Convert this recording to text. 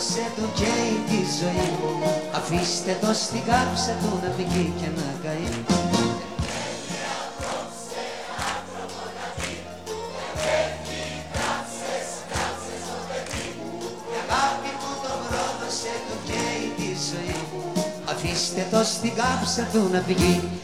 Σε του και τη ζωή, αφήστε τό στην κάψε του να πηγή και να γαίνει σε ένα πρόταγη μπάτσε πράσει το περτίνου για κάτι που το πρώτο σε του κέχει τη ζωή. Αφήστε τό στην κάψε του να πηγαίνει